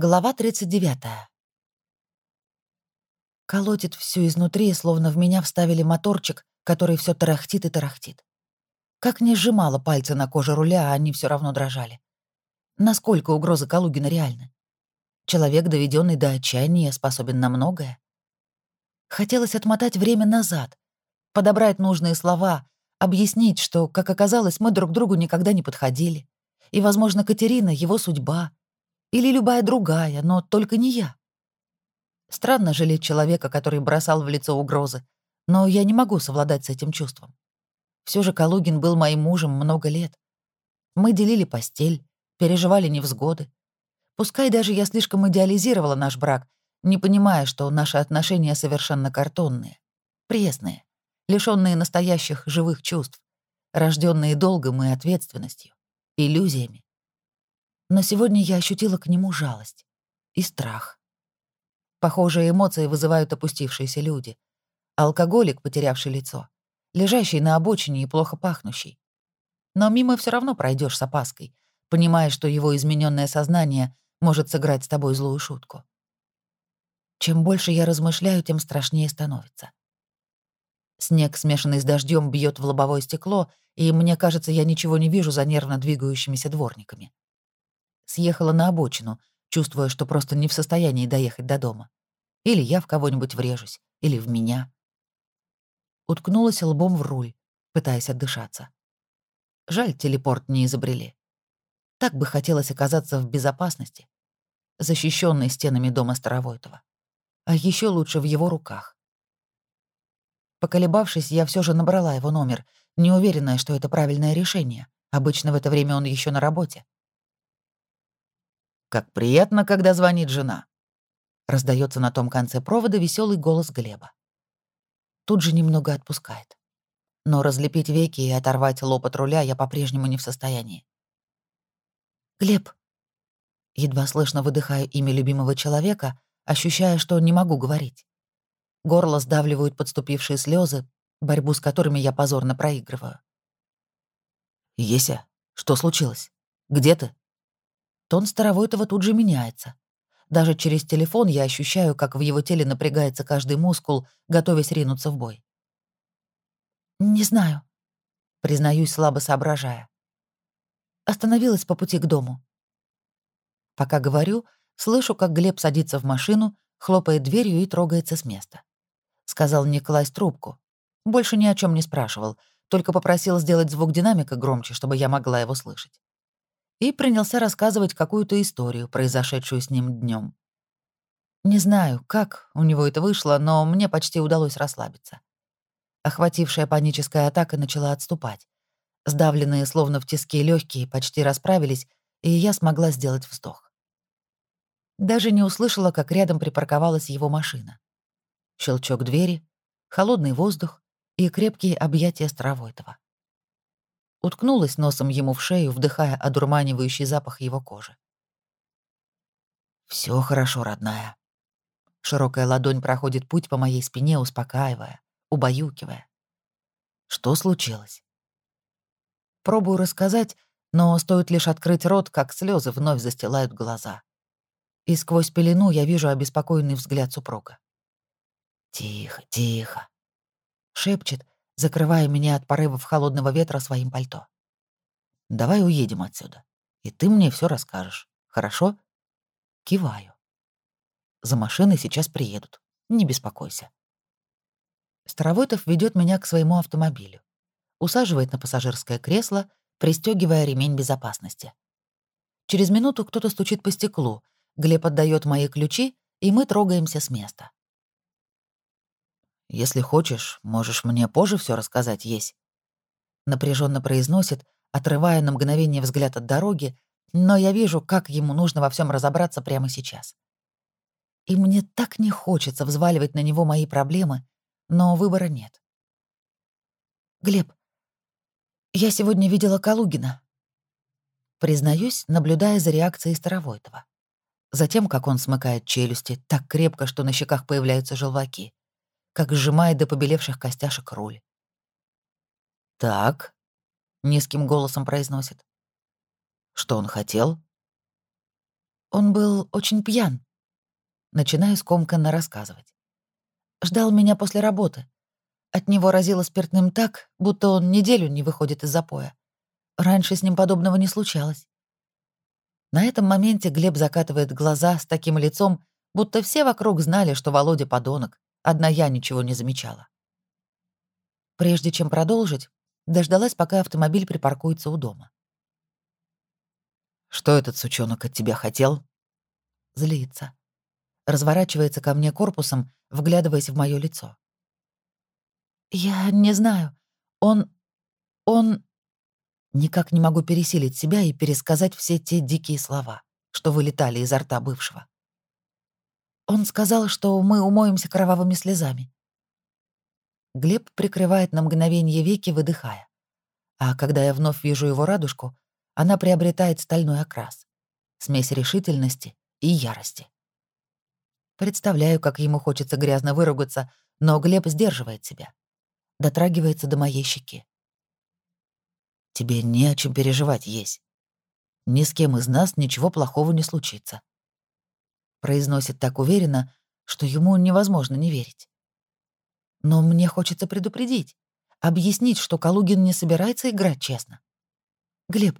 Глава 39. Колотит всю изнутри, словно в меня вставили моторчик, который все тарахтит и тарахтит. Как не сжимала пальцы на коже руля, а они все равно дрожали. Насколько угрозы Калугина реальны? Человек, доведенный до отчаяния, способен на многое. Хотелось отмотать время назад, подобрать нужные слова, объяснить, что, как оказалось, мы друг другу никогда не подходили. И, возможно, Катерина — его судьба, или любая другая, но только не я. Странно жалеть человека, который бросал в лицо угрозы, но я не могу совладать с этим чувством. Все же Калугин был моим мужем много лет. Мы делили постель, переживали невзгоды. Пускай даже я слишком идеализировала наш брак, не понимая, что наши отношения совершенно картонные, пресные, лишённые настоящих живых чувств, рожденные долгом и ответственностью, иллюзиями, но сегодня я ощутила к нему жалость и страх. Похожие эмоции вызывают опустившиеся люди. Алкоголик, потерявший лицо, лежащий на обочине и плохо пахнущий. Но мимо все равно пройдешь с опаской, понимая, что его измененное сознание может сыграть с тобой злую шутку. Чем больше я размышляю, тем страшнее становится. Снег, смешанный с дождем, бьет в лобовое стекло, и мне кажется, я ничего не вижу за нервно двигающимися дворниками съехала на обочину, чувствуя, что просто не в состоянии доехать до дома. Или я в кого-нибудь врежусь, или в меня. Уткнулась лбом в руль, пытаясь отдышаться. Жаль, телепорт не изобрели. Так бы хотелось оказаться в безопасности, защищенной стенами дома Старовойтова. А еще лучше в его руках. Поколебавшись, я все же набрала его номер, не уверенная, что это правильное решение. Обычно в это время он еще на работе. Как приятно, когда звонит жена. Раздается на том конце провода веселый голос Глеба. Тут же немного отпускает. Но разлепить веки и оторвать лоб от руля я по-прежнему не в состоянии. «Глеб!» Едва слышно выдыхаю имя любимого человека, ощущая, что не могу говорить. Горло сдавливают подступившие слезы, борьбу с которыми я позорно проигрываю. «Еся, что случилось? Где ты?» Тон Старовойтова тут же меняется. Даже через телефон я ощущаю, как в его теле напрягается каждый мускул, готовясь ринуться в бой. «Не знаю», — признаюсь, слабо соображая. Остановилась по пути к дому. Пока говорю, слышу, как Глеб садится в машину, хлопает дверью и трогается с места. Сказал не класть трубку. Больше ни о чем не спрашивал, только попросил сделать звук динамика громче, чтобы я могла его слышать и принялся рассказывать какую-то историю, произошедшую с ним днем. Не знаю, как у него это вышло, но мне почти удалось расслабиться. Охватившая паническая атака начала отступать. Сдавленные, словно в тиске легкие, почти расправились, и я смогла сделать вздох. Даже не услышала, как рядом припарковалась его машина. Щелчок двери, холодный воздух и крепкие объятия Старовойтова уткнулась носом ему в шею, вдыхая одурманивающий запах его кожи. Все хорошо, родная». Широкая ладонь проходит путь по моей спине, успокаивая, убаюкивая. Что случилось? Пробую рассказать, но стоит лишь открыть рот, как слезы вновь застилают глаза. И сквозь пелену я вижу обеспокоенный взгляд супруга. «Тихо, тихо», — шепчет, закрывая меня от порывов холодного ветра своим пальто. «Давай уедем отсюда, и ты мне все расскажешь, хорошо?» Киваю. «За машиной сейчас приедут, не беспокойся». Старовойтов ведет меня к своему автомобилю, усаживает на пассажирское кресло, пристегивая ремень безопасности. Через минуту кто-то стучит по стеклу, Глеб отдает мои ключи, и мы трогаемся с места. Если хочешь, можешь мне позже все рассказать, есть. Напряженно произносит, отрывая на мгновение взгляд от дороги, но я вижу, как ему нужно во всем разобраться прямо сейчас. И мне так не хочется взваливать на него мои проблемы, но выбора нет. «Глеб, я сегодня видела Калугина». Признаюсь, наблюдая за реакцией Старовойтова. Затем, как он смыкает челюсти так крепко, что на щеках появляются желваки как сжимает до побелевших костяшек руль. «Так», — низким голосом произносит. «Что он хотел?» Он был очень пьян. Начинаю скомканно рассказывать. Ждал меня после работы. От него разило спиртным так, будто он неделю не выходит из запоя. Раньше с ним подобного не случалось. На этом моменте Глеб закатывает глаза с таким лицом, будто все вокруг знали, что Володя подонок, одна я ничего не замечала. Прежде чем продолжить, дождалась, пока автомобиль припаркуется у дома. «Что этот сучонок от тебя хотел?» Злится. Разворачивается ко мне корпусом, вглядываясь в мое лицо. «Я не знаю. Он... он...» Никак не могу пересилить себя и пересказать все те дикие слова, что вылетали изо рта бывшего. Он сказал, что мы умоемся кровавыми слезами. Глеб прикрывает на мгновение веки, выдыхая. А когда я вновь вижу его радужку, она приобретает стальной окрас. Смесь решительности и ярости. Представляю, как ему хочется грязно выругаться, но Глеб сдерживает себя. Дотрагивается до моей щеки. Тебе не о чем переживать есть. Ни с кем из нас ничего плохого не случится. Произносит так уверенно, что ему невозможно не верить. Но мне хочется предупредить, объяснить, что Калугин не собирается играть честно. Глеб,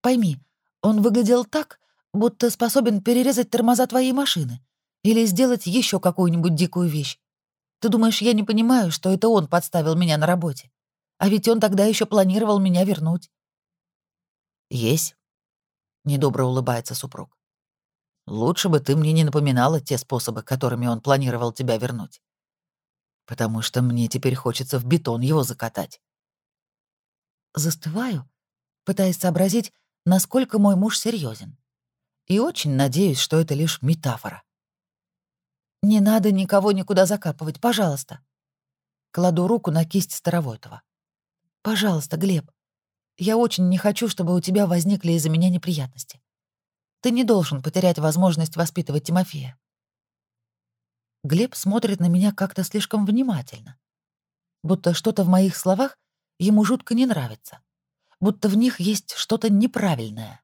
пойми, он выглядел так, будто способен перерезать тормоза твоей машины или сделать еще какую-нибудь дикую вещь. Ты думаешь, я не понимаю, что это он подставил меня на работе? А ведь он тогда еще планировал меня вернуть. Есть. Недобро улыбается супруг. Лучше бы ты мне не напоминала те способы, которыми он планировал тебя вернуть. Потому что мне теперь хочется в бетон его закатать. Застываю, пытаясь сообразить, насколько мой муж серьезен. И очень надеюсь, что это лишь метафора. «Не надо никого никуда закапывать, пожалуйста». Кладу руку на кисть Старовойтова. Пожалуйста, Глеб, я очень не хочу, чтобы у тебя возникли из-за меня неприятности. Ты не должен потерять возможность воспитывать Тимофея. Глеб смотрит на меня как-то слишком внимательно. Будто что-то в моих словах ему жутко не нравится. Будто в них есть что-то неправильное.